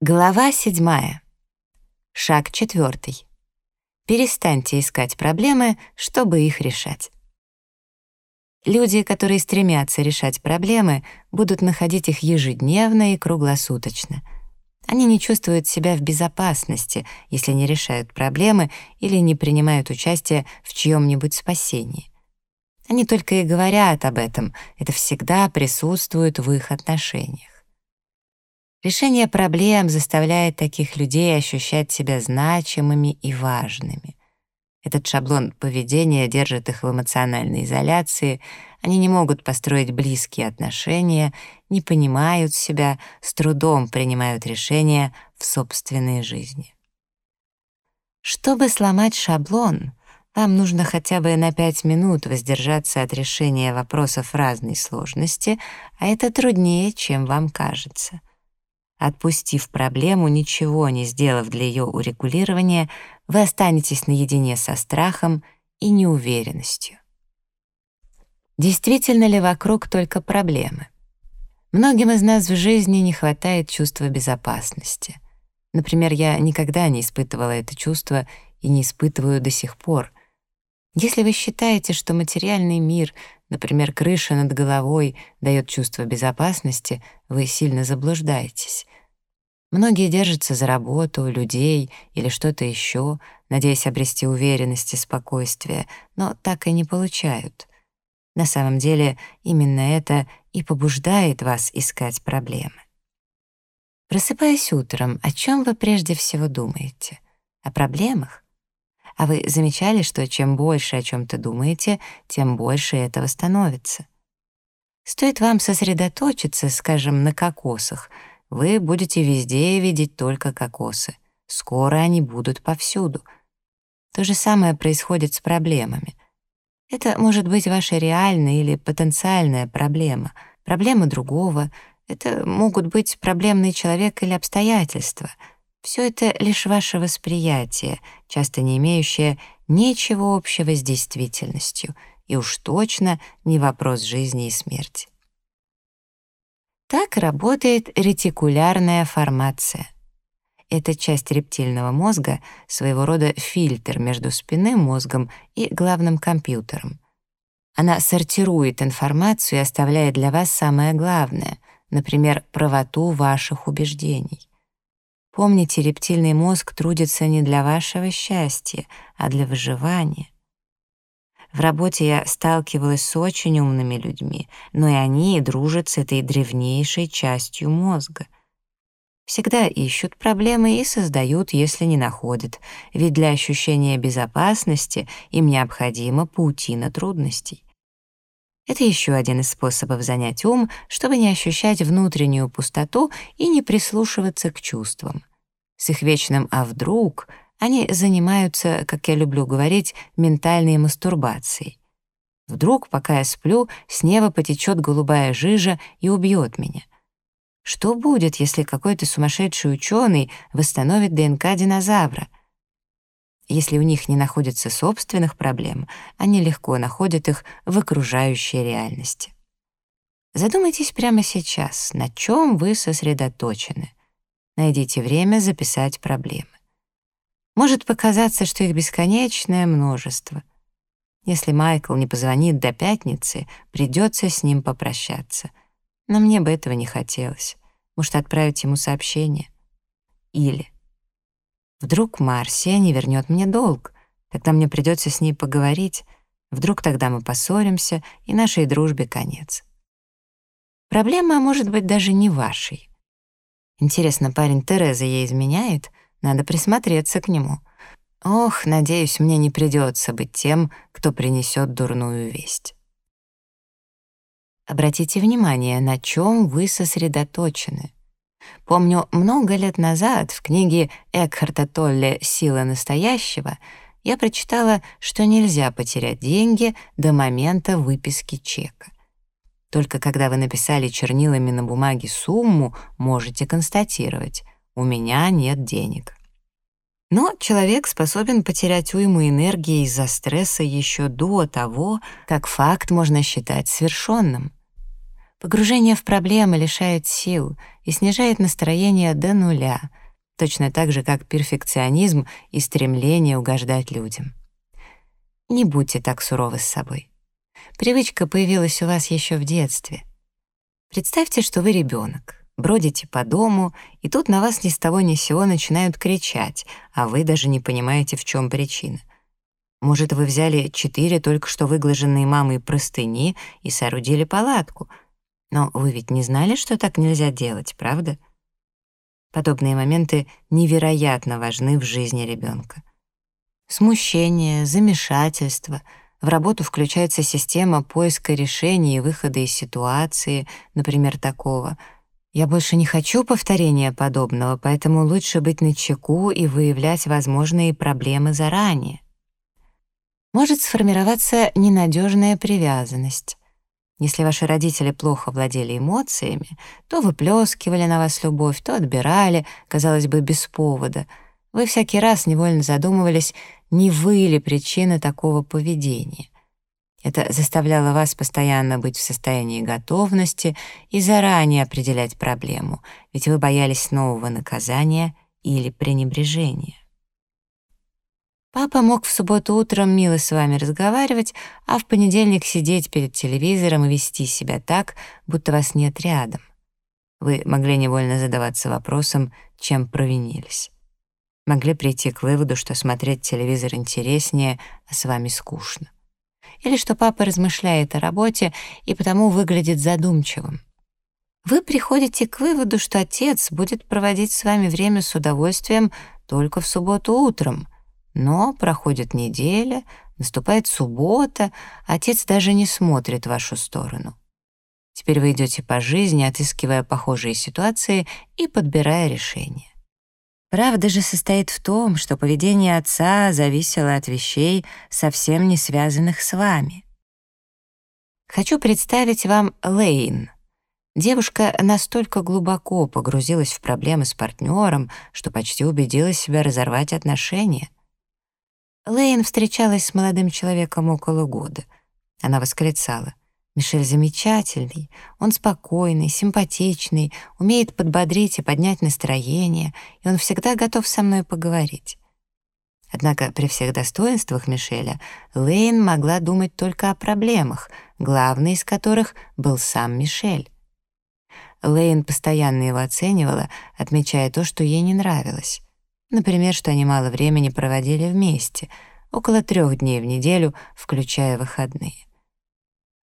Глава седьмая. Шаг четвертый. Перестаньте искать проблемы, чтобы их решать. Люди, которые стремятся решать проблемы, будут находить их ежедневно и круглосуточно. Они не чувствуют себя в безопасности, если не решают проблемы или не принимают участие в чьем-нибудь спасении. Они только и говорят об этом, это всегда присутствует в их отношениях. Решение проблем заставляет таких людей ощущать себя значимыми и важными. Этот шаблон поведения держит их в эмоциональной изоляции, они не могут построить близкие отношения, не понимают себя, с трудом принимают решения в собственной жизни. Чтобы сломать шаблон, вам нужно хотя бы на пять минут воздержаться от решения вопросов разной сложности, а это труднее, чем вам кажется. Отпустив проблему, ничего не сделав для ее урегулирования, вы останетесь наедине со страхом и неуверенностью. Действительно ли вокруг только проблемы? Многим из нас в жизни не хватает чувства безопасности. Например, я никогда не испытывала это чувство и не испытываю до сих пор. Если вы считаете, что материальный мир, например, крыша над головой, дает чувство безопасности, вы сильно заблуждаетесь. Многие держатся за работу, людей или что-то еще, надеясь обрести уверенность и спокойствие, но так и не получают. На самом деле именно это и побуждает вас искать проблемы. Просыпаясь утром, о чем вы прежде всего думаете? О проблемах? А вы замечали, что чем больше о чем-то думаете, тем больше этого становится? Стоит вам сосредоточиться, скажем, на кокосах — вы будете везде видеть только кокосы. Скоро они будут повсюду. То же самое происходит с проблемами. Это может быть ваша реальная или потенциальная проблема, проблема другого, это могут быть проблемный человек или обстоятельства. Все это лишь ваше восприятие, часто не имеющее ничего общего с действительностью, и уж точно не вопрос жизни и смерти. Так работает ретикулярная формация. Это часть рептильного мозга, своего рода фильтр между спинным мозгом и главным компьютером. Она сортирует информацию и оставляет для вас самое главное, например, правоту ваших убеждений. Помните, рептильный мозг трудится не для вашего счастья, а для выживания. В работе я сталкивалась с очень умными людьми, но и они дружат с этой древнейшей частью мозга. Всегда ищут проблемы и создают, если не находят, ведь для ощущения безопасности им необходима паутина трудностей. Это еще один из способов занять ум, чтобы не ощущать внутреннюю пустоту и не прислушиваться к чувствам. С их вечным «а вдруг» Они занимаются, как я люблю говорить, ментальной мастурбацией. Вдруг, пока я сплю, с неба потечет голубая жижа и убьет меня. Что будет, если какой-то сумасшедший ученый восстановит ДНК динозавра? Если у них не находится собственных проблем, они легко находят их в окружающей реальности. Задумайтесь прямо сейчас, на чем вы сосредоточены. Найдите время записать проблемы. Может показаться, что их бесконечное множество. Если Майкл не позвонит до пятницы, придется с ним попрощаться. Но мне бы этого не хотелось. Может, отправить ему сообщение? Или... Вдруг Марсия не вернет мне долг, тогда мне придется с ней поговорить. Вдруг тогда мы поссоримся, и нашей дружбе конец. Проблема может быть даже не вашей. Интересно, парень Терезы ей изменяет — надо присмотреться к нему. Ох, надеюсь, мне не придется быть тем, кто принесет дурную весть. Обратите внимание, на чем вы сосредоточены. Помню, много лет назад в книге Экхарта Толле «Сила настоящего» я прочитала, что нельзя потерять деньги до момента выписки чека. Только когда вы написали чернилами на бумаге сумму, можете констатировать — у меня нет денег. Но человек способен потерять уйму энергии из-за стресса еще до того, как факт можно считать свершенным. Погружение в проблемы лишает сил и снижает настроение до нуля, точно так же, как перфекционизм и стремление угождать людям. Не будьте так суровы с собой. Привычка появилась у вас еще в детстве. Представьте, что вы ребенок, бродите по дому, и тут на вас ни с того ни с сего начинают кричать, а вы даже не понимаете, в чем причина. Может, вы взяли четыре только что выглаженные мамой простыни и соорудили палатку — но вы ведь не знали, что так нельзя делать, правда? Подобные моменты невероятно важны в жизни ребенка. Смущение, замешательство. В работу включается система поиска решений и выхода из ситуации, например, такого. Я больше не хочу повторения подобного, поэтому лучше быть начеку и выявлять возможные проблемы заранее. Может сформироваться ненадежная привязанность. Если ваши родители плохо владели эмоциями, то выплескивали на вас любовь, то отбирали, казалось бы, без повода. Вы всякий раз невольно задумывались, не вы ли причина такого поведения. Это заставляло вас постоянно быть в состоянии готовности и заранее определять проблему, ведь вы боялись нового наказания или пренебрежения. Папа мог в субботу утром мило с вами разговаривать, а в понедельник сидеть перед телевизором и вести себя так, будто вас нет рядом. Вы могли невольно задаваться вопросом, чем провинились. Могли прийти к выводу, что смотреть телевизор интереснее, а с вами скучно. Или что папа размышляет о работе и потому выглядит задумчивым. Вы приходите к выводу, что отец будет проводить с вами время с удовольствием только в субботу утром — но проходит неделя, наступает суббота, отец даже не смотрит в вашу сторону. Теперь вы идете по жизни, отыскивая похожие ситуации и подбирая решения. Правда же состоит в том, что поведение отца зависело от вещей, совсем не связанных с вами. Хочу представить вам Лейн. Девушка настолько глубоко погрузилась в проблемы с партнером, что почти убедила себя разорвать отношения. Лейн встречалась с молодым человеком около года. Она восклицала. «Мишель замечательный, он спокойный, симпатичный, умеет подбодрить и поднять настроение, и он всегда готов со мной поговорить». Однако при всех достоинствах Мишеля Лейн могла думать только о проблемах, главный из которых был сам Мишель. Лейн постоянно его оценивала, отмечая то, что ей не нравилось. Например, что они мало времени проводили вместе, около трех дней в неделю, включая выходные.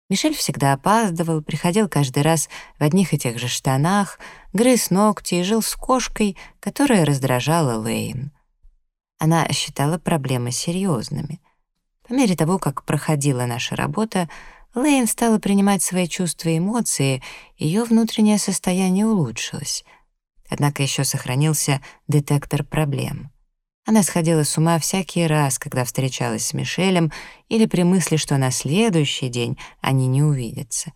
Мишель всегда опаздывал, приходил каждый раз в одних и тех же штанах, грыз ногти и жил с кошкой, которая раздражала Лейн. Она считала проблемы серьезными. По мере того, как проходила наша работа, Лейн стала принимать свои чувства и эмоции, ее внутреннее состояние улучшилось. Однако еще сохранился детектор проблем. Она сходила с ума всякий раз, когда встречалась с Мишелем или при мысли, что на следующий день они не увидятся.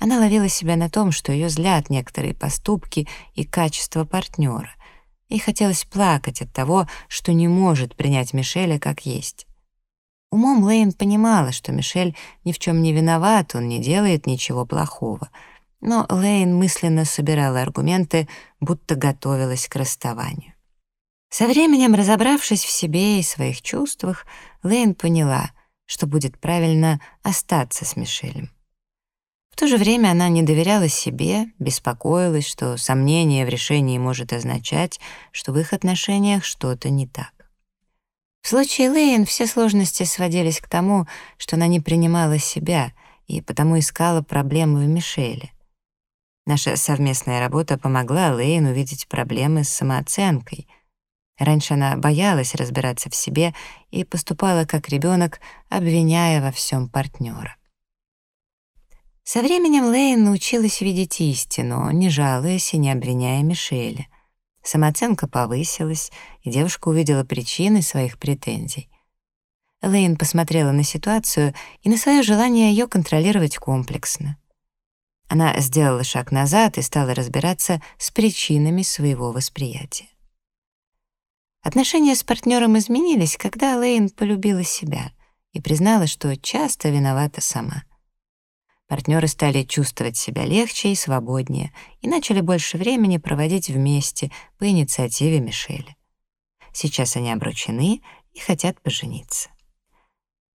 Она ловила себя на том, что ее злят некоторые поступки и качество партнера. Ей хотелось плакать от того, что не может принять Мишеля как есть. Умом Лейн понимала, что Мишель ни в чем не виноват, он не делает ничего плохого — но Лейн мысленно собирала аргументы, будто готовилась к расставанию. Со временем, разобравшись в себе и своих чувствах, Лейн поняла, что будет правильно остаться с Мишелем. В то же время она не доверяла себе, беспокоилась, что сомнение в решении может означать, что в их отношениях что-то не так. В случае Лейн все сложности сводились к тому, что она не принимала себя и потому искала проблемы в Мишеле — Наша совместная работа помогла Лейн увидеть проблемы с самооценкой. Раньше она боялась разбираться в себе и поступала как ребенок, обвиняя во всем партнера. Со временем Лейн научилась видеть истину, не жалуясь и не обвиняя Мишеля. Самооценка повысилась, и девушка увидела причины своих претензий. Лейн посмотрела на ситуацию и на свое желание ее контролировать комплексно. Она сделала шаг назад и стала разбираться с причинами своего восприятия. Отношения с партнером изменились, когда Лейн полюбила себя и признала, что часто виновата сама. Партнеры стали чувствовать себя легче и свободнее и начали больше времени проводить вместе по инициативе Мишеля. Сейчас они обручены и хотят пожениться.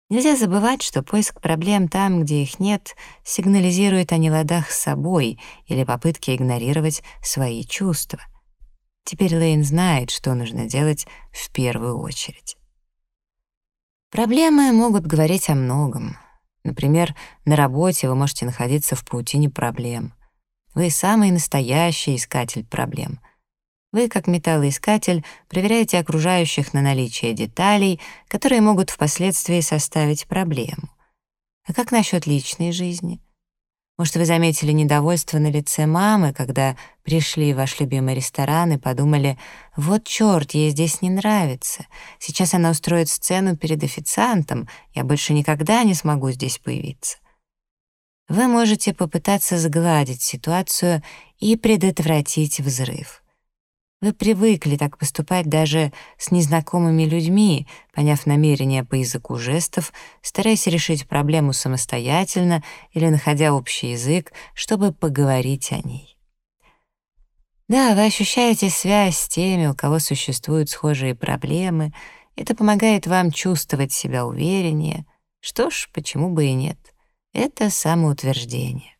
Нельзя забывать, что поиск проблем там, где их нет, сигнализирует о неладах с собой или попытке игнорировать свои чувства. Теперь Лейн знает, что нужно делать в первую очередь. Проблемы могут говорить о многом. Например, на работе вы можете находиться в паутине проблем. Вы самый настоящий искатель проблем — вы, как металлоискатель, проверяете окружающих на наличие деталей, которые могут впоследствии составить проблему. А как насчет личной жизни? Может, вы заметили недовольство на лице мамы, когда пришли в ваш любимый ресторан и подумали, вот черт, ей здесь не нравится. Сейчас она устроит сцену перед официантом, я больше никогда не смогу здесь появиться. Вы можете попытаться сгладить ситуацию и предотвратить взрыв. Вы привыкли так поступать даже с незнакомыми людьми, поняв намерения по языку жестов, стараясь решить проблему самостоятельно или находя общий язык, чтобы поговорить о ней. Да, вы ощущаете связь с теми, у кого существуют схожие проблемы. Это помогает вам чувствовать себя увереннее. Что ж, почему бы и нет? Это самоутверждение.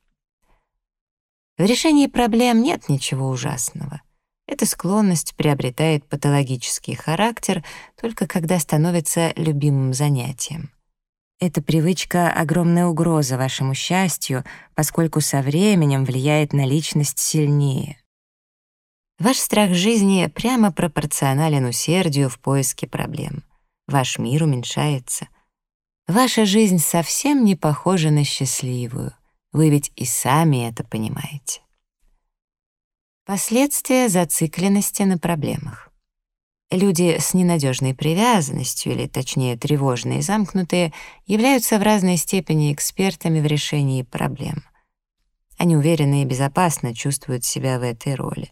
В решении проблем нет ничего ужасного. Эта склонность приобретает патологический характер только когда становится любимым занятием. Эта привычка — огромная угроза вашему счастью, поскольку со временем влияет на личность сильнее. Ваш страх жизни прямо пропорционален усердию в поиске проблем. Ваш мир уменьшается. Ваша жизнь совсем не похожа на счастливую. Вы ведь и сами это понимаете. Последствия зацикленности на проблемах. Люди с ненадежной привязанностью, или точнее тревожные и замкнутые, являются в разной степени экспертами в решении проблем. Они уверенно и безопасно чувствуют себя в этой роли.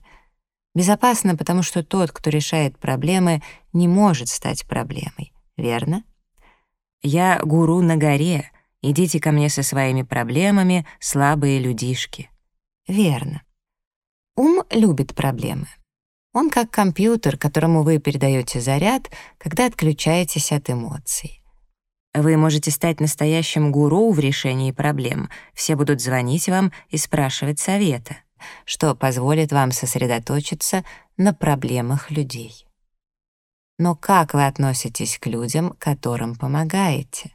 Безопасно, потому что тот, кто решает проблемы, не может стать проблемой, верно? «Я гуру на горе, идите ко мне со своими проблемами, слабые людишки». Верно. Ум любит проблемы. Он как компьютер, которому вы передаете заряд, когда отключаетесь от эмоций. Вы можете стать настоящим гуру в решении проблем. Все будут звонить вам и спрашивать совета, что позволит вам сосредоточиться на проблемах людей. Но как вы относитесь к людям, которым помогаете?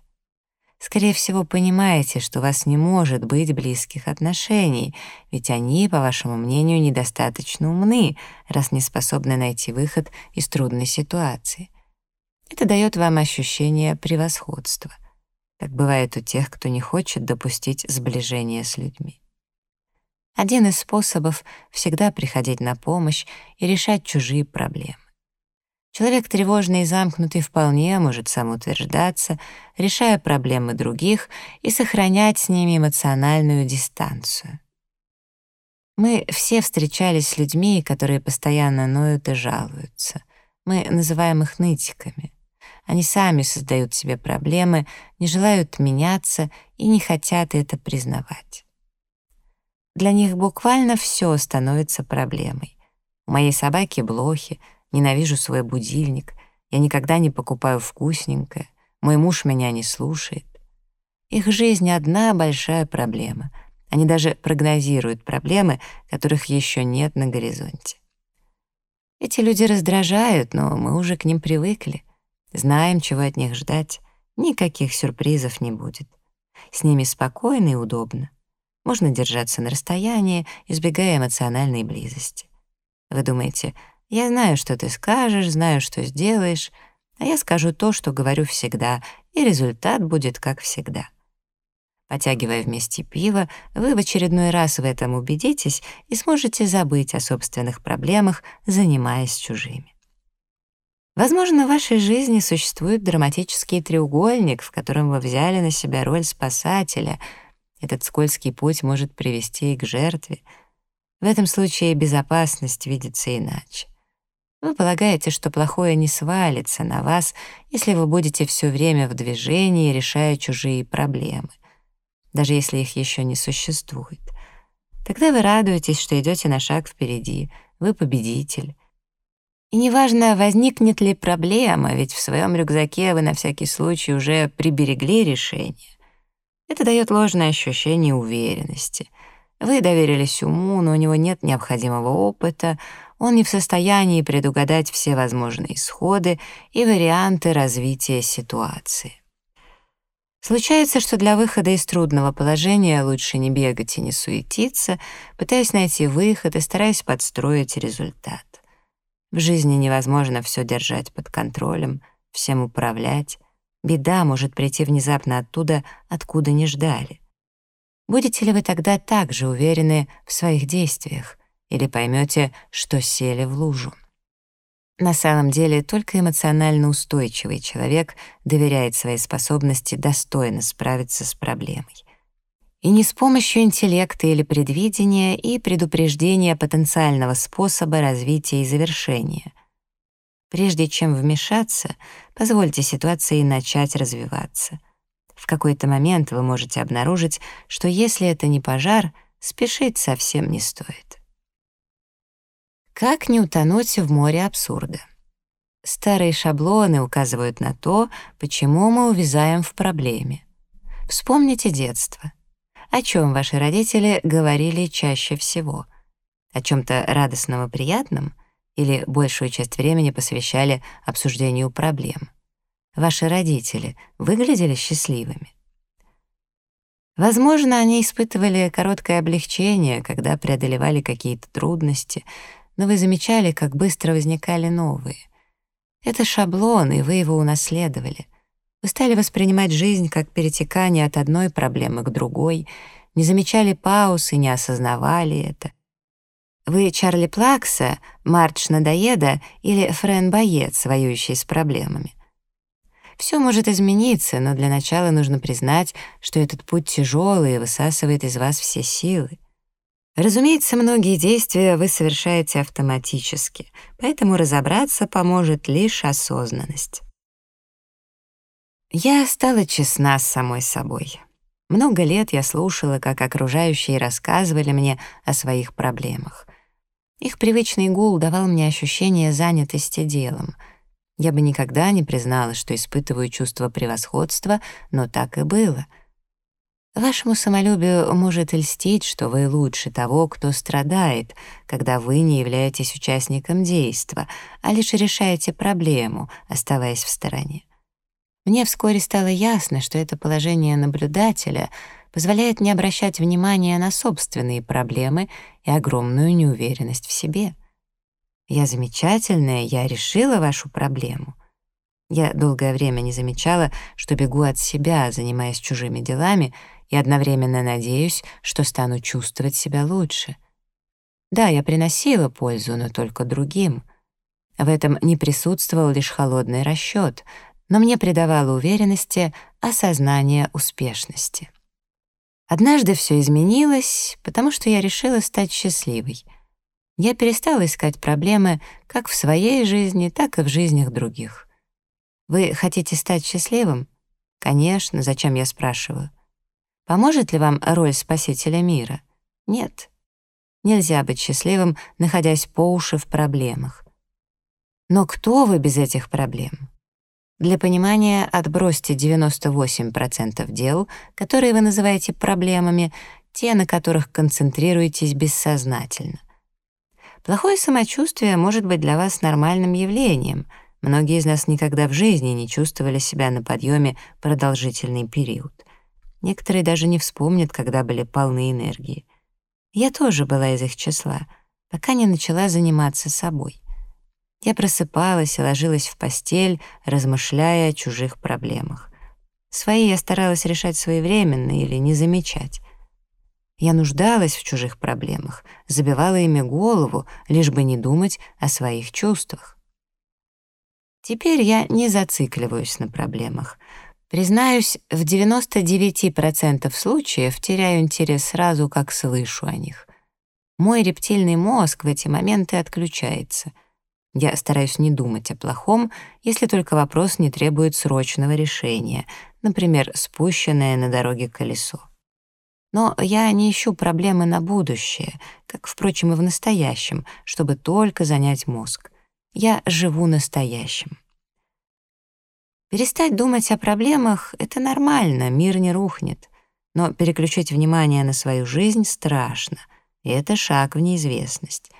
Скорее всего, понимаете, что у вас не может быть близких отношений, ведь они, по вашему мнению, недостаточно умны, раз не способны найти выход из трудной ситуации. Это дает вам ощущение превосходства. Так бывает у тех, кто не хочет допустить сближения с людьми. Один из способов — всегда приходить на помощь и решать чужие проблемы. Человек тревожный и замкнутый вполне может самоутверждаться, решая проблемы других и сохранять с ними эмоциональную дистанцию. Мы все встречались с людьми, которые постоянно ноют и жалуются. Мы называем их нытиками. Они сами создают себе проблемы, не желают меняться и не хотят это признавать. Для них буквально все становится проблемой. У моей собаки блохи — Ненавижу свой будильник. Я никогда не покупаю вкусненькое. Мой муж меня не слушает. Их жизнь — одна большая проблема. Они даже прогнозируют проблемы, которых еще нет на горизонте. Эти люди раздражают, но мы уже к ним привыкли. Знаем, чего от них ждать. Никаких сюрпризов не будет. С ними спокойно и удобно. Можно держаться на расстоянии, избегая эмоциональной близости. Вы думаете, я знаю, что ты скажешь, знаю, что сделаешь, а я скажу то, что говорю всегда, и результат будет как всегда. Потягивая вместе пиво, вы в очередной раз в этом убедитесь и сможете забыть о собственных проблемах, занимаясь чужими. Возможно, в вашей жизни существует драматический треугольник, в котором вы взяли на себя роль спасателя. Этот скользкий путь может привести и к жертве. В этом случае безопасность видится иначе. Вы полагаете, что плохое не свалится на вас, если вы будете все время в движении, решая чужие проблемы. даже если их еще не существует. Тогда вы радуетесь, что идете на шаг впереди, вы победитель. И неважно, возникнет ли проблема, ведь в своем рюкзаке вы на всякий случай уже приберегли решение. Это дает ложное ощущение уверенности. Вы доверились уму, но у него нет необходимого опыта, он не в состоянии предугадать все возможные исходы и варианты развития ситуации. Случается, что для выхода из трудного положения лучше не бегать и не суетиться, пытаясь найти выход и стараясь подстроить результат. В жизни невозможно все держать под контролем, всем управлять. Беда может прийти внезапно оттуда, откуда не ждали. Будете ли вы тогда также уверены в своих действиях или поймете, что сели в лужу? На самом деле только эмоционально устойчивый человек доверяет своей способности достойно справиться с проблемой. И не с помощью интеллекта или предвидения и предупреждения потенциального способа развития и завершения. Прежде чем вмешаться, позвольте ситуации начать развиваться. В какой-то момент вы можете обнаружить, что если это не пожар, спешить совсем не стоит. Как не утонуть в море абсурда? Старые шаблоны указывают на то, почему мы увязаем в проблеме. Вспомните детство — о чем ваши родители говорили чаще всего? О чем-то радостном и приятном? Или большую часть времени посвящали обсуждению проблем? Ваши родители выглядели счастливыми? Возможно, они испытывали короткое облегчение, когда преодолевали какие-то трудности, но вы замечали, как быстро возникали новые. Это шаблон, и вы его унаследовали. Вы стали воспринимать жизнь как перетекание от одной проблемы к другой, не замечали пауз и не осознавали это. Вы Чарли Плакса, Мардж Надоеда или Френ Боец, воюющий с проблемами. Все может измениться, но для начала нужно признать, что этот путь тяжелый и высасывает из вас все силы. Разумеется, многие действия вы совершаете автоматически, поэтому разобраться поможет лишь осознанность. Я стала честна с самой собой. Много лет я слушала, как окружающие рассказывали мне о своих проблемах. Их привычный гул давал мне ощущение занятости делом. Я бы никогда не призналась, что испытываю чувство превосходства, но так и было. Вашему самолюбию может льстить, что вы лучше того, кто страдает, когда вы не являетесь участником действа, а лишь решаете проблему, оставаясь в стороне. Мне вскоре стало ясно, что это положение наблюдателя позволяет не обращать внимания на собственные проблемы и огромную неуверенность в себе. Я замечательная, я решила вашу проблему. Я долгое время не замечала, что бегу от себя, занимаясь чужими делами, и одновременно надеюсь, что стану чувствовать себя лучше. Да, я приносила пользу, но только другим. В этом не присутствовал лишь холодный расчет — но мне придавало уверенности осознание успешности. Однажды все изменилось, потому что я решила стать счастливой. Я перестала искать проблемы как в своей жизни, так и в жизнях других. Вы хотите стать счастливым? Конечно, зачем я спрашиваю? Поможет ли вам роль спасителя мира? Нет. Нельзя быть счастливым, находясь по уши в проблемах. Но кто вы без этих проблем? Для понимания отбросьте 98% дел, которые вы называете проблемами, те, на которых концентрируетесь бессознательно. Плохое самочувствие может быть для вас нормальным явлением. Многие из нас никогда в жизни не чувствовали себя на подъеме продолжительный период. Некоторые даже не вспомнят, когда были полны энергии. Я тоже была из их числа, пока не начала заниматься собой. Я просыпалась и ложилась в постель, размышляя о чужих проблемах. Свои я старалась решать своевременно или не замечать. Я нуждалась в чужих проблемах, забивала ими голову, лишь бы не думать о своих чувствах. Теперь я не зацикливаюсь на проблемах. Признаюсь, в 99% случаев теряю интерес сразу, как слышу о них. Мой рептильный мозг в эти моменты отключается — я стараюсь не думать о плохом, если только вопрос не требует срочного решения, например, спущенное на дороге колесо. Но я не ищу проблемы на будущее, как, впрочем, и в настоящем, чтобы только занять мозг. Я живу настоящим. Перестать думать о проблемах — это нормально, мир не рухнет. Но переключить внимание на свою жизнь страшно, и это шаг в неизвестность.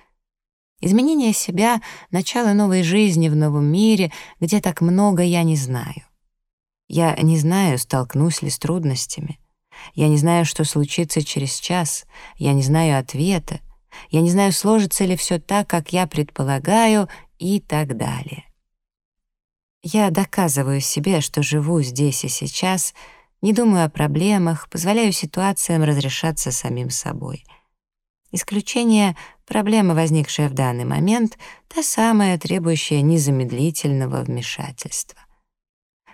Изменение себя — начало новой жизни в новом мире, где так много я не знаю. Я не знаю, столкнусь ли с трудностями. Я не знаю, что случится через час. Я не знаю ответа. Я не знаю, сложится ли все так, как я предполагаю, и так далее. Я доказываю себе, что живу здесь и сейчас, не думаю о проблемах, позволяю ситуациям разрешаться самим собой. Исключение — проблема, возникшая в данный момент, та самая, требующая незамедлительного вмешательства.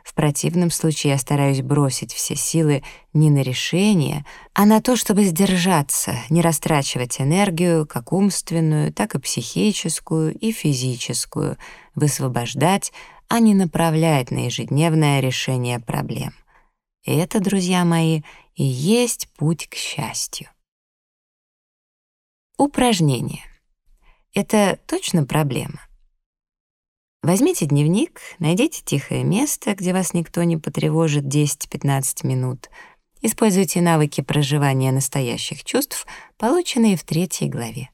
В противном случае я стараюсь бросить все силы не на решение, а на то, чтобы сдержаться, не растрачивать энергию, как умственную, так и психическую и физическую, высвобождать, а не направлять на ежедневное решение проблем. И это, друзья мои, и есть путь к счастью. Упражнение. Это точно проблема? Возьмите дневник, найдите тихое место, где вас никто не потревожит 10-15 минут. Используйте навыки проживания настоящих чувств, полученные в третьей главе.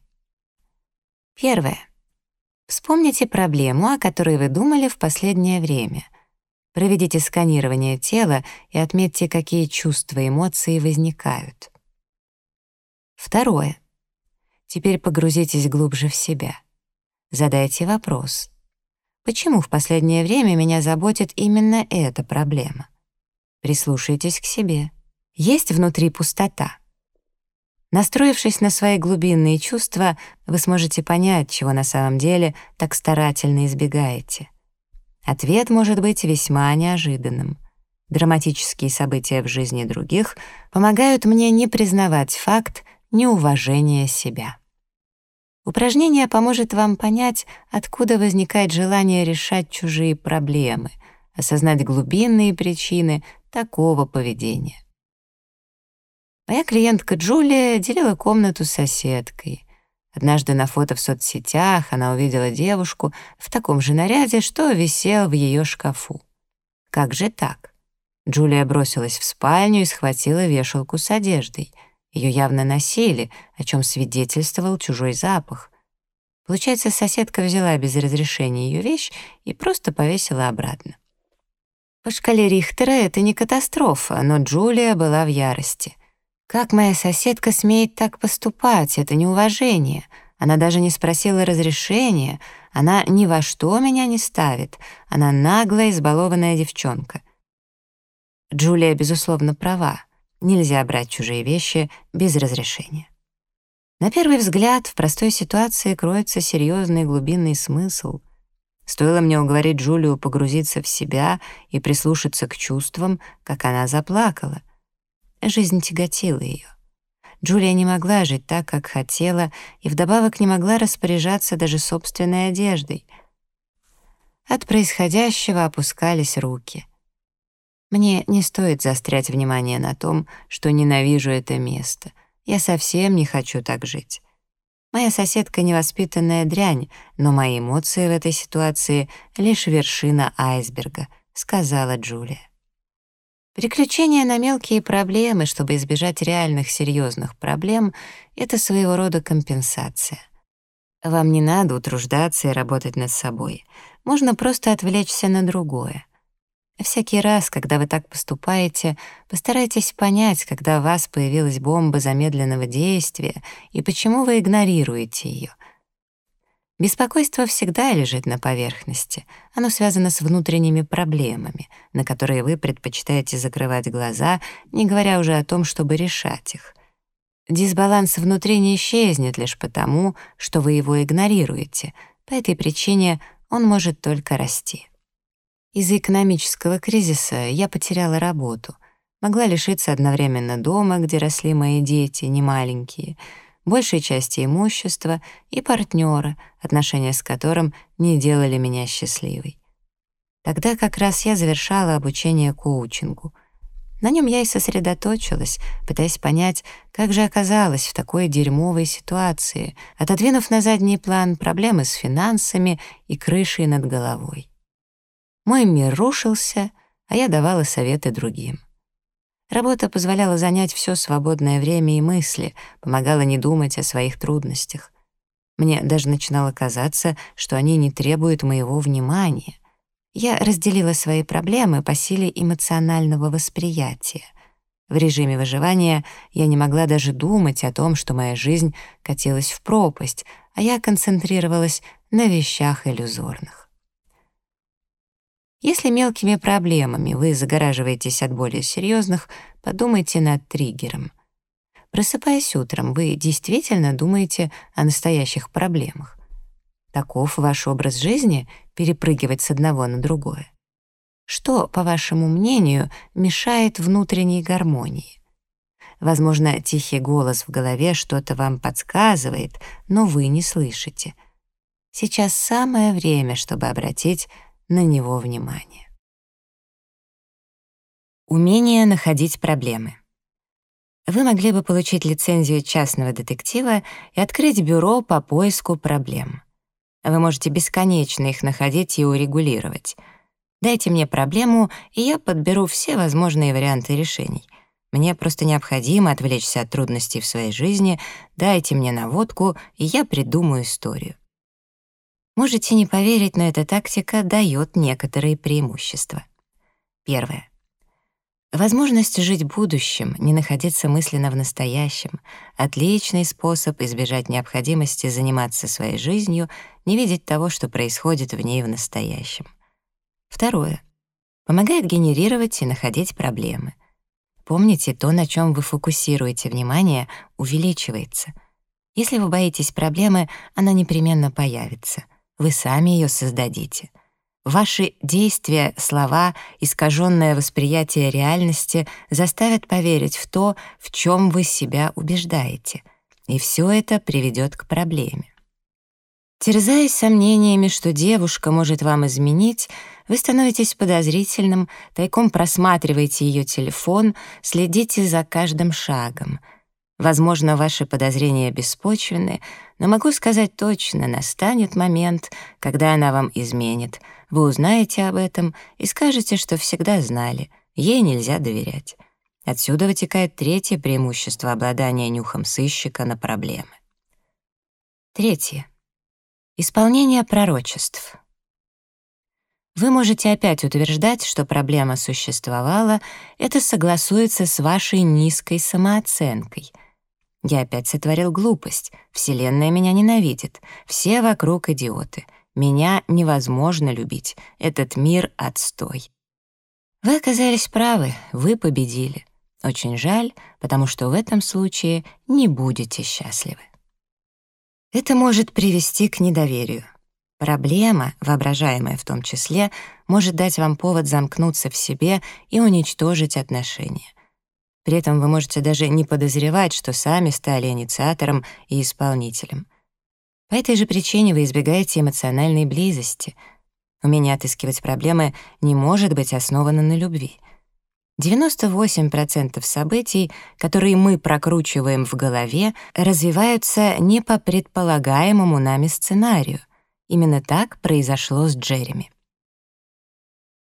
Первое. Вспомните проблему, о которой вы думали в последнее время. Проведите сканирование тела и отметьте, какие чувства и эмоции возникают. Второе. Теперь погрузитесь глубже в себя. Задайте вопрос — Почему в последнее время меня заботит именно эта проблема? Прислушайтесь к себе. Есть внутри пустота. Настроившись на свои глубинные чувства, вы сможете понять, чего на самом деле так старательно избегаете. Ответ может быть весьма неожиданным. Драматические события в жизни других помогают мне не признавать факт неуважения себя. Упражнение поможет вам понять, откуда возникает желание решать чужие проблемы, осознать глубинные причины такого поведения. Моя клиентка Джулия делила комнату с соседкой. Однажды на фото в соцсетях она увидела девушку в таком же наряде, что висел в ее шкафу. Как же так? Джулия бросилась в спальню и схватила вешалку с одеждой — ее явно носили, о чем свидетельствовал чужой запах. Получается, соседка взяла без разрешения ее вещь и просто повесила обратно. По шкале Рихтера это не катастрофа, но Джулия была в ярости. Как моя соседка смеет так поступать? Это неуважение. Она даже не спросила разрешения. Она ни во что меня не ставит. Она наглая, избалованная девчонка. Джулия, безусловно, права. Нельзя брать чужие вещи без разрешения. На первый взгляд, в простой ситуации кроется серьезный глубинный смысл. Стоило мне уговорить Джулию погрузиться в себя и прислушаться к чувствам, как она заплакала. Жизнь тяготила ее. Джулия не могла жить так, как хотела, и вдобавок не могла распоряжаться даже собственной одеждой. От происходящего опускались руки — мне не стоит заострять внимание на том, что ненавижу это место. Я совсем не хочу так жить. Моя соседка — невоспитанная дрянь, но мои эмоции в этой ситуации — лишь вершина айсберга, — сказала Джулия. Переключение на мелкие проблемы, чтобы избежать реальных серьезных проблем, — это своего рода компенсация. Вам не надо утруждаться и работать над собой. Можно просто отвлечься на другое — Всякий раз, когда вы так поступаете, постарайтесь понять, когда у вас появилась бомба замедленного действия и почему вы игнорируете ее. Беспокойство всегда лежит на поверхности. Оно связано с внутренними проблемами, на которые вы предпочитаете закрывать глаза, не говоря уже о том, чтобы решать их. Дисбаланс внутри не исчезнет лишь потому, что вы его игнорируете. По этой причине он может только расти. Из-за экономического кризиса я потеряла работу. Могла лишиться одновременно дома, где росли мои дети, не маленькие, большей части имущества и партнера, отношения с которым не делали меня счастливой. Тогда как раз я завершала обучение коучингу. На нем я и сосредоточилась, пытаясь понять, как же оказалась в такой дерьмовой ситуации, отодвинув на задний план проблемы с финансами и крышей над головой. Мой мир рушился, а я давала советы другим. Работа позволяла занять все свободное время и мысли, помогала не думать о своих трудностях. Мне даже начинало казаться, что они не требуют моего внимания. Я разделила свои проблемы по силе эмоционального восприятия. В режиме выживания я не могла даже думать о том, что моя жизнь катилась в пропасть, а я концентрировалась на вещах иллюзорных. Если мелкими проблемами вы загораживаетесь от более серьезных, подумайте над триггером. Просыпаясь утром, вы действительно думаете о настоящих проблемах. Таков ваш образ жизни — перепрыгивать с одного на другое. Что, по вашему мнению, мешает внутренней гармонии? Возможно, тихий голос в голове что-то вам подсказывает, но вы не слышите. Сейчас самое время, чтобы обратить на него внимание. Умение находить проблемы. Вы могли бы получить лицензию частного детектива и открыть бюро по поиску проблем. Вы можете бесконечно их находить и урегулировать. Дайте мне проблему, и я подберу все возможные варианты решений. Мне просто необходимо отвлечься от трудностей в своей жизни, дайте мне наводку, и я придумаю историю. Можете не поверить, но эта тактика дает некоторые преимущества. Первое. Возможность жить будущим, не находиться мысленно в настоящем — отличный способ избежать необходимости заниматься своей жизнью, не видеть того, что происходит в ней в настоящем. Второе. Помогает генерировать и находить проблемы. Помните, то, на чем вы фокусируете внимание, увеличивается. Если вы боитесь проблемы, она непременно появится. Вы сами ее создадите — Ваши действия, слова, искаженное восприятие реальности заставят поверить в то, в чем вы себя убеждаете. И все это приведет к проблеме. Терзаясь сомнениями, что девушка может вам изменить, вы становитесь подозрительным, тайком просматриваете ее телефон, следите за каждым шагом. Возможно, ваши подозрения беспочвенны, но могу сказать точно, настанет момент, когда она вам изменит — вы узнаете об этом и скажете, что всегда знали, ей нельзя доверять. Отсюда вытекает третье преимущество обладания нюхом сыщика на проблемы. Третье. Исполнение пророчеств. Вы можете опять утверждать, что проблема существовала, это согласуется с вашей низкой самооценкой. Я опять сотворил глупость, Вселенная меня ненавидит, все вокруг идиоты — меня невозможно любить. Этот мир — отстой. Вы оказались правы, вы победили. Очень жаль, потому что в этом случае не будете счастливы. Это может привести к недоверию. Проблема, воображаемая в том числе, может дать вам повод замкнуться в себе и уничтожить отношения. При этом вы можете даже не подозревать, что сами стали инициатором и исполнителем. По этой же причине вы избегаете эмоциональной близости. Умение отыскивать проблемы не может быть основано на любви. 98% событий, которые мы прокручиваем в голове, развиваются не по предполагаемому нами сценарию. Именно так произошло с Джереми.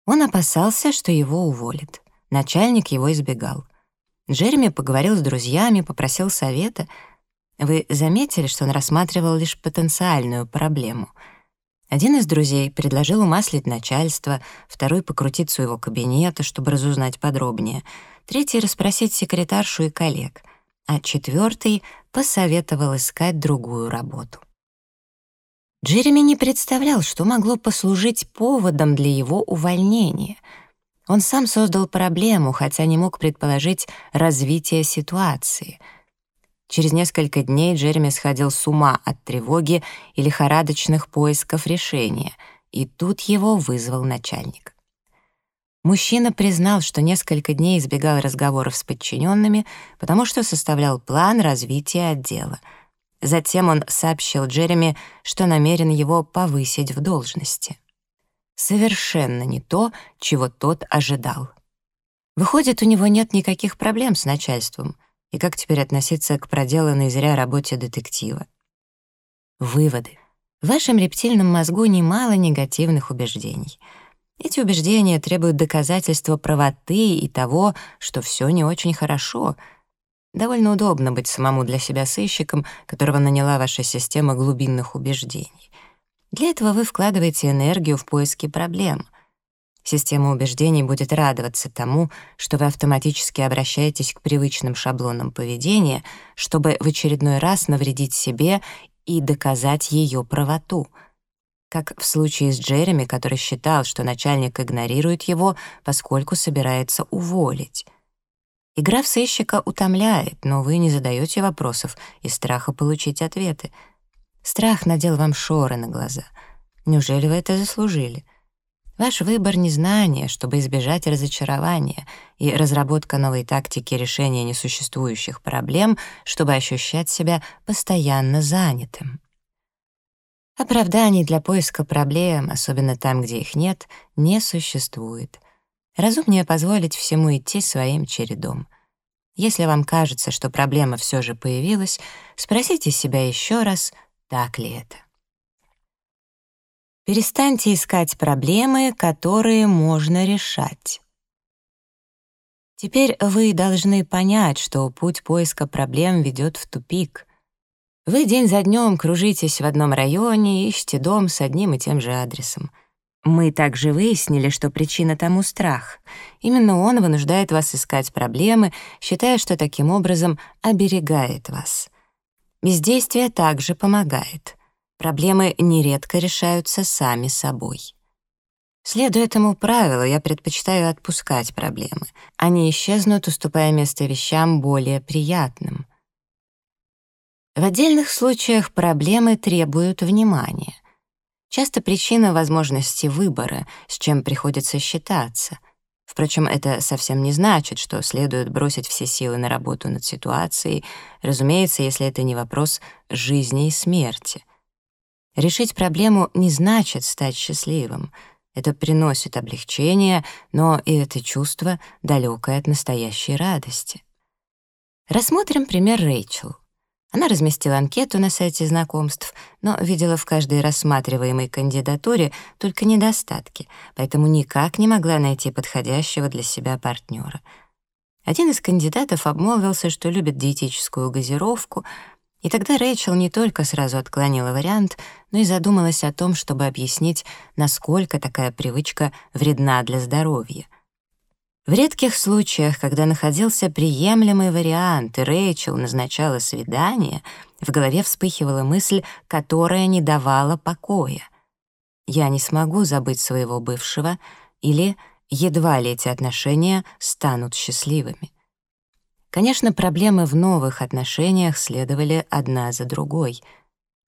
Он опасался, что его уволят. Начальник его избегал. Джереми поговорил с друзьями, попросил совета — вы заметили, что он рассматривал лишь потенциальную проблему? Один из друзей предложил умаслить начальство, второй — покрутить своего кабинета, чтобы разузнать подробнее, третий — расспросить секретаршу и коллег, а четвертый посоветовал искать другую работу. Джереми не представлял, что могло послужить поводом для его увольнения. Он сам создал проблему, хотя не мог предположить развитие ситуации — Через несколько дней Джереми сходил с ума от тревоги и лихорадочных поисков решения, и тут его вызвал начальник. Мужчина признал, что несколько дней избегал разговоров с подчиненными, потому что составлял план развития отдела. Затем он сообщил Джереми, что намерен его повысить в должности. Совершенно не то, чего тот ожидал. Выходит, у него нет никаких проблем с начальством. И как теперь относиться к проделанной зря работе детектива? Выводы. В вашем рептильном мозгу немало негативных убеждений. Эти убеждения требуют доказательства правоты и того, что все не очень хорошо. Довольно удобно быть самому для себя сыщиком, которого наняла ваша система глубинных убеждений. Для этого вы вкладываете энергию в поиски проблем. Система убеждений будет радоваться тому, что вы автоматически обращаетесь к привычным шаблонам поведения, чтобы в очередной раз навредить себе и доказать ее правоту. Как в случае с Джереми, который считал, что начальник игнорирует его, поскольку собирается уволить. Игра в сыщика утомляет, но вы не задаете вопросов из страха получить ответы. Страх надел вам шоры на глаза. Неужели вы это заслужили? Ваш выбор — незнание, чтобы избежать разочарования, и разработка новой тактики решения несуществующих проблем, чтобы ощущать себя постоянно занятым. Оправданий для поиска проблем, особенно там, где их нет, не существует. Разумнее позволить всему идти своим чередом. Если вам кажется, что проблема все же появилась, спросите себя еще раз, так ли это. Перестаньте искать проблемы, которые можно решать. Теперь вы должны понять, что путь поиска проблем ведет в тупик. Вы день за днем кружитесь в одном районе ищете дом с одним и тем же адресом. Мы также выяснили, что причина тому страх. Именно он вынуждает вас искать проблемы, считая, что таким образом оберегает вас. Бездействие также помогает — Проблемы нередко решаются сами собой. Следуя этому правилу, я предпочитаю отпускать проблемы. Они исчезнут, уступая место вещам более приятным. В отдельных случаях проблемы требуют внимания. Часто причина возможности выбора, с чем приходится считаться. Впрочем, это совсем не значит, что следует бросить все силы на работу над ситуацией, разумеется, если это не вопрос жизни и смерти — Решить проблему не значит стать счастливым. Это приносит облегчение, но и это чувство далекое от настоящей радости. Рассмотрим пример Рэйчел. Она разместила анкету на сайте знакомств, но видела в каждой рассматриваемой кандидатуре только недостатки, поэтому никак не могла найти подходящего для себя партнера. Один из кандидатов обмолвился, что любит диетическую газировку — и тогда Рэйчел не только сразу отклонила вариант, но и задумалась о том, чтобы объяснить, насколько такая привычка вредна для здоровья. В редких случаях, когда находился приемлемый вариант, и Рэйчел назначала свидание, в голове вспыхивала мысль, которая не давала покоя. «Я не смогу забыть своего бывшего» или «едва ли эти отношения станут счастливыми». Конечно, проблемы в новых отношениях следовали одна за другой.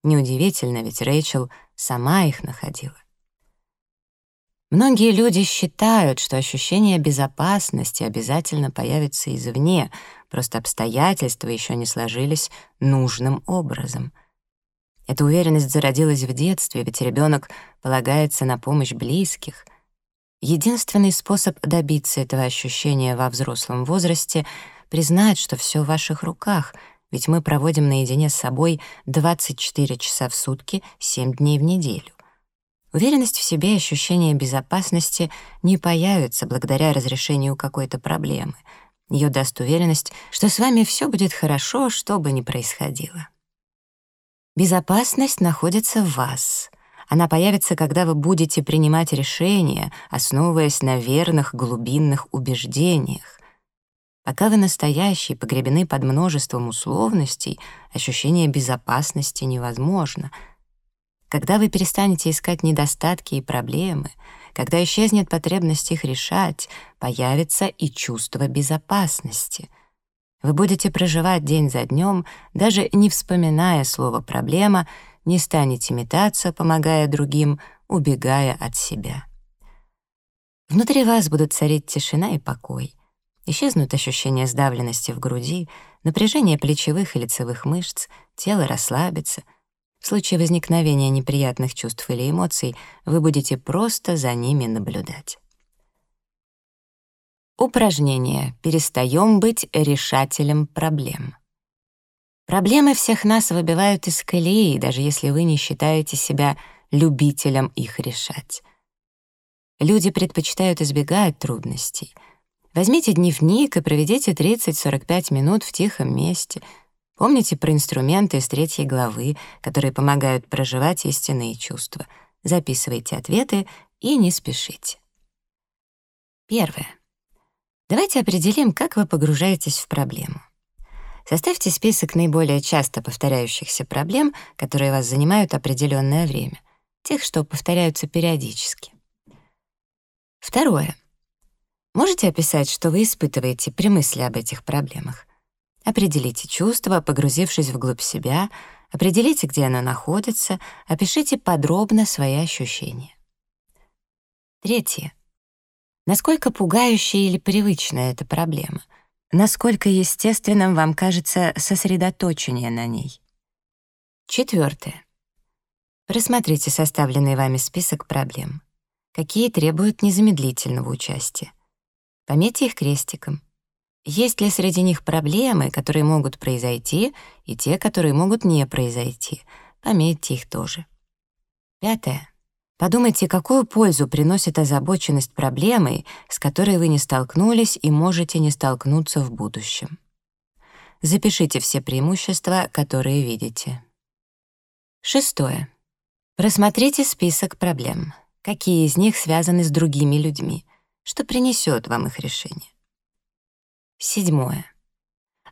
Неудивительно, ведь Рэйчел сама их находила. Многие люди считают, что ощущение безопасности обязательно появится извне, просто обстоятельства еще не сложились нужным образом. Эта уверенность зародилась в детстве, ведь ребенок полагается на помощь близких. Единственный способ добиться этого ощущения во взрослом возрасте — признать, что все в ваших руках, ведь мы проводим наедине с собой 24 часа в сутки, 7 дней в неделю. Уверенность в себе и ощущение безопасности не появятся благодаря разрешению какой-то проблемы. Ее даст уверенность, что с вами все будет хорошо, что бы ни происходило. Безопасность находится в вас. Она появится, когда вы будете принимать решения, основываясь на верных глубинных убеждениях. Пока вы настоящий, погребены под множеством условностей, ощущение безопасности невозможно. Когда вы перестанете искать недостатки и проблемы, когда исчезнет потребность их решать, появится и чувство безопасности. Вы будете проживать день за днем, даже не вспоминая слово «проблема», не станете метаться, помогая другим, убегая от себя. Внутри вас будут царить тишина и покой — Исчезнут ощущения сдавленности в груди, напряжение плечевых и лицевых мышц, тело расслабится. В случае возникновения неприятных чувств или эмоций вы будете просто за ними наблюдать. Упражнение «Перестаем быть решателем проблем». Проблемы всех нас выбивают из колеи, даже если вы не считаете себя любителем их решать. Люди предпочитают избегать трудностей. Возьмите дневник и проведите 30-45 минут в тихом месте. Помните про инструменты из третьей главы, которые помогают проживать истинные чувства. Записывайте ответы и не спешите. Первое. Давайте определим, как вы погружаетесь в проблему. Составьте список наиболее часто повторяющихся проблем, которые вас занимают определенное время, тех, что повторяются периодически. Второе. Можете описать, что вы испытываете при мысли об этих проблемах? Определите чувства, погрузившись вглубь себя, определите, где оно находится, опишите подробно свои ощущения. Третье. Насколько пугающая или привычная эта проблема? Насколько естественным вам кажется сосредоточение на ней? Четвертое. Просмотрите составленный вами список проблем. Какие требуют незамедлительного участия? Пометьте их крестиком. Есть ли среди них проблемы, которые могут произойти, и те, которые могут не произойти? Пометьте их тоже. Пятое. Подумайте, какую пользу приносит озабоченность проблемой, с которой вы не столкнулись и можете не столкнуться в будущем. Запишите все преимущества, которые видите. Шестое. Просмотрите список проблем. Какие из них связаны с другими людьми? Что принесет вам их решение? Седьмое.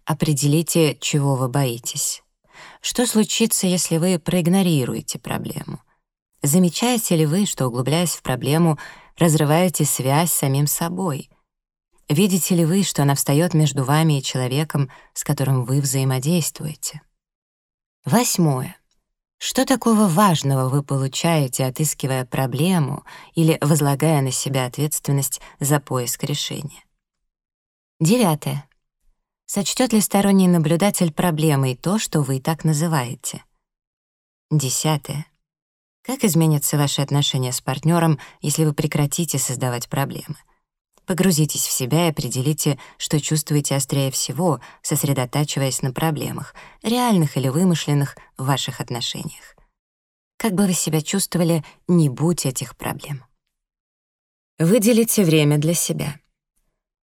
Определите, чего вы боитесь. Что случится, если вы проигнорируете проблему? Замечаете ли вы, что, углубляясь в проблему, разрываете связь с самим собой? Видите ли вы, что она встает между вами и человеком, с которым вы взаимодействуете? Восьмое. Что такого важного вы получаете, отыскивая проблему или возлагая на себя ответственность за поиск решения? Девятое. Сочтет ли сторонний наблюдатель проблемой то, что вы так называете? Десятое. Как изменятся ваши отношения с партнером, если вы прекратите создавать проблемы? Погрузитесь в себя и определите, что чувствуете острее всего, сосредотачиваясь на проблемах, реальных или вымышленных, в ваших отношениях. Как бы вы себя чувствовали, не будь этих проблем. Выделите время для себя.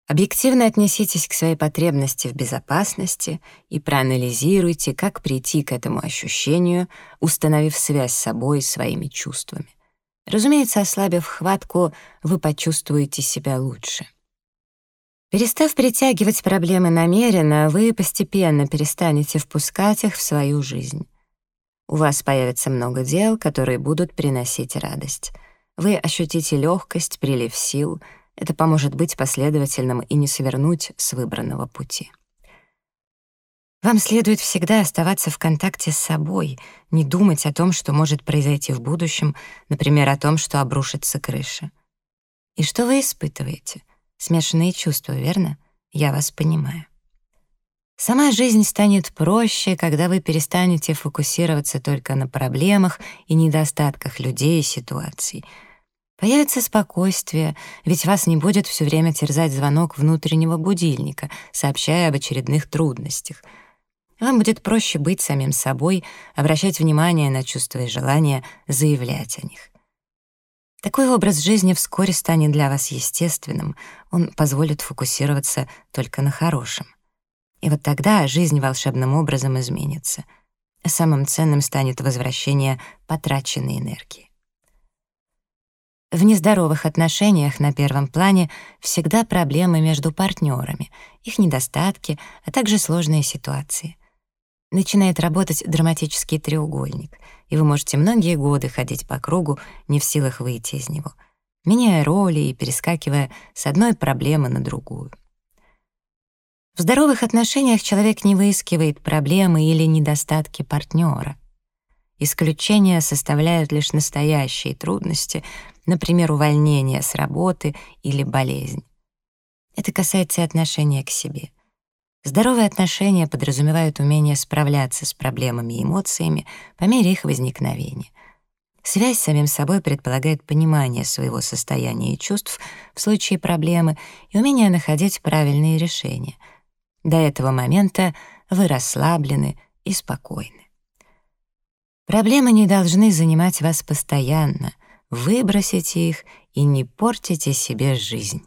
Объективно отнеситесь к своей потребности в безопасности и проанализируйте, как прийти к этому ощущению, установив связь с собой и своими чувствами. Разумеется, ослабив хватку, вы почувствуете себя лучше. Перестав притягивать проблемы намеренно, вы постепенно перестанете впускать их в свою жизнь. У вас появится много дел, которые будут приносить радость. Вы ощутите легкость, прилив сил — это поможет быть последовательным и не свернуть с выбранного пути. Вам следует всегда оставаться в контакте с собой, не думать о том, что может произойти в будущем, например, о том, что обрушится крыша. И что вы испытываете? Смешанные чувства, верно? Я вас понимаю. Сама жизнь станет проще, когда вы перестанете фокусироваться только на проблемах и недостатках людей и ситуаций — Появится спокойствие, ведь вас не будет все время терзать звонок внутреннего будильника, сообщая об очередных трудностях. Вам будет проще быть самим собой, обращать внимание на чувства и желания, заявлять о них. Такой образ жизни вскоре станет для вас естественным, он позволит фокусироваться только на хорошем. И вот тогда жизнь волшебным образом изменится. Самым ценным станет возвращение потраченной энергии. В нездоровых отношениях на первом плане всегда проблемы между партнерами, их недостатки, а также сложные ситуации. Начинает работать драматический треугольник, и вы можете многие годы ходить по кругу, не в силах выйти из него, меняя роли и перескакивая с одной проблемы на другую. В здоровых отношениях человек не выискивает проблемы или недостатки партнера. Исключения составляют лишь настоящие трудности — например, увольнение с работы или болезнь. Это касается и отношения к себе. Здоровые отношения подразумевают умение справляться с проблемами и эмоциями по мере их возникновения. Связь с самим собой предполагает понимание своего состояния и чувств в случае проблемы и умение находить правильные решения. До этого момента вы расслаблены и спокойны. Проблемы не должны занимать вас постоянно. Выбросите их и не портите себе жизнь.